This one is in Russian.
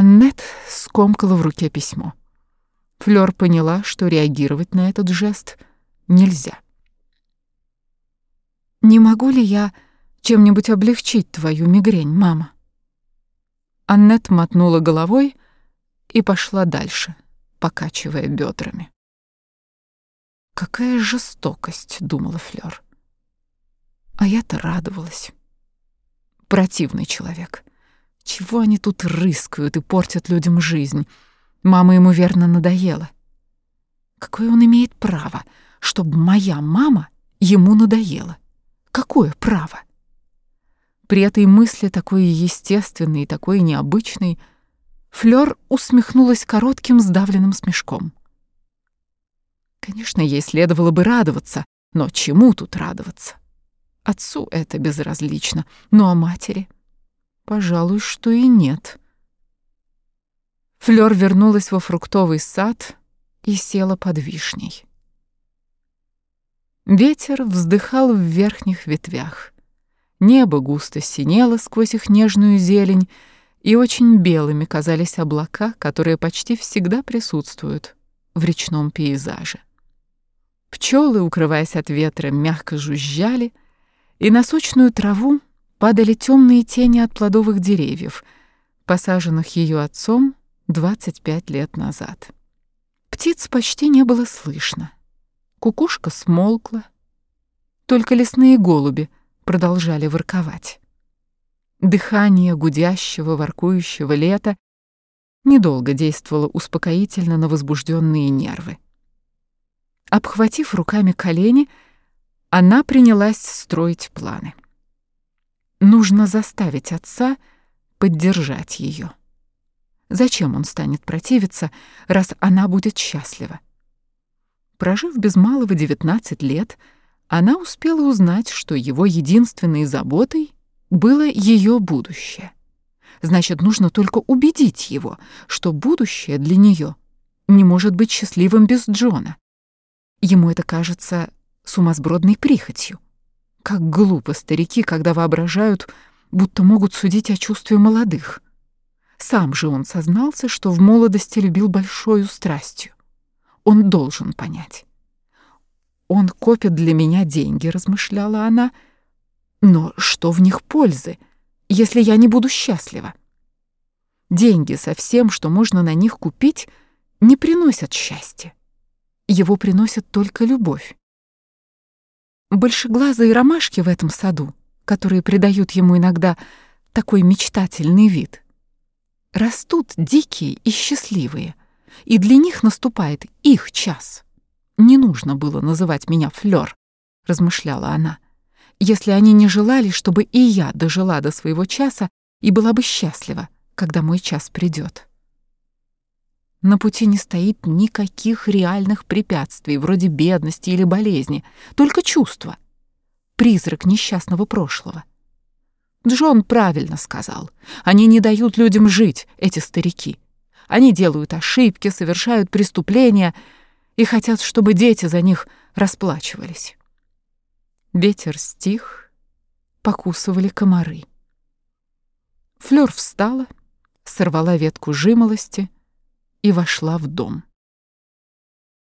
Аннет скомкала в руке письмо. Флёр поняла, что реагировать на этот жест нельзя. «Не могу ли я чем-нибудь облегчить твою мигрень, мама?» Аннет мотнула головой и пошла дальше, покачивая бедрами. «Какая жестокость», — думала Флёр. А я-то радовалась. Противный человек. Чего они тут рыскают и портят людям жизнь? Мама ему верно надоела. Какое он имеет право, чтобы моя мама ему надоела? Какое право? При этой мысли, такой естественной и такой необычной, Флёр усмехнулась коротким сдавленным смешком. Конечно, ей следовало бы радоваться, но чему тут радоваться? Отцу это безразлично, ну а матери? Пожалуй, что и нет. Флёр вернулась во фруктовый сад и села под вишней. Ветер вздыхал в верхних ветвях. Небо густо синело сквозь их нежную зелень, и очень белыми казались облака, которые почти всегда присутствуют в речном пейзаже. Пчелы, укрываясь от ветра, мягко жужжали, и на сочную траву падали темные тени от плодовых деревьев, посаженных ее отцом 25 лет назад. Птиц почти не было слышно. Кукушка смолкла. Только лесные голуби продолжали ворковать. Дыхание гудящего, воркующего лета недолго действовало успокоительно на возбужденные нервы. Обхватив руками колени, она принялась строить планы. Нужно заставить отца поддержать ее. Зачем он станет противиться, раз она будет счастлива? Прожив без малого 19 лет, она успела узнать, что его единственной заботой было ее будущее. Значит, нужно только убедить его, что будущее для нее не может быть счастливым без Джона. Ему это кажется сумасбродной прихотью. Как глупо старики, когда воображают, будто могут судить о чувстве молодых. Сам же он сознался, что в молодости любил большою страстью. Он должен понять. «Он копит для меня деньги», — размышляла она, — «но что в них пользы, если я не буду счастлива?» Деньги со всем, что можно на них купить, не приносят счастья. Его приносит только любовь. Большеглазые ромашки в этом саду, которые придают ему иногда такой мечтательный вид, растут дикие и счастливые, и для них наступает их час. Не нужно было называть меня Флёр, размышляла она, если они не желали, чтобы и я дожила до своего часа и была бы счастлива, когда мой час придет. На пути не стоит никаких реальных препятствий, вроде бедности или болезни, только чувство. Призрак несчастного прошлого. Джон правильно сказал. Они не дают людям жить, эти старики. Они делают ошибки, совершают преступления и хотят, чтобы дети за них расплачивались. Ветер стих, покусывали комары. Флёр встала, сорвала ветку жимолости — и вошла в дом.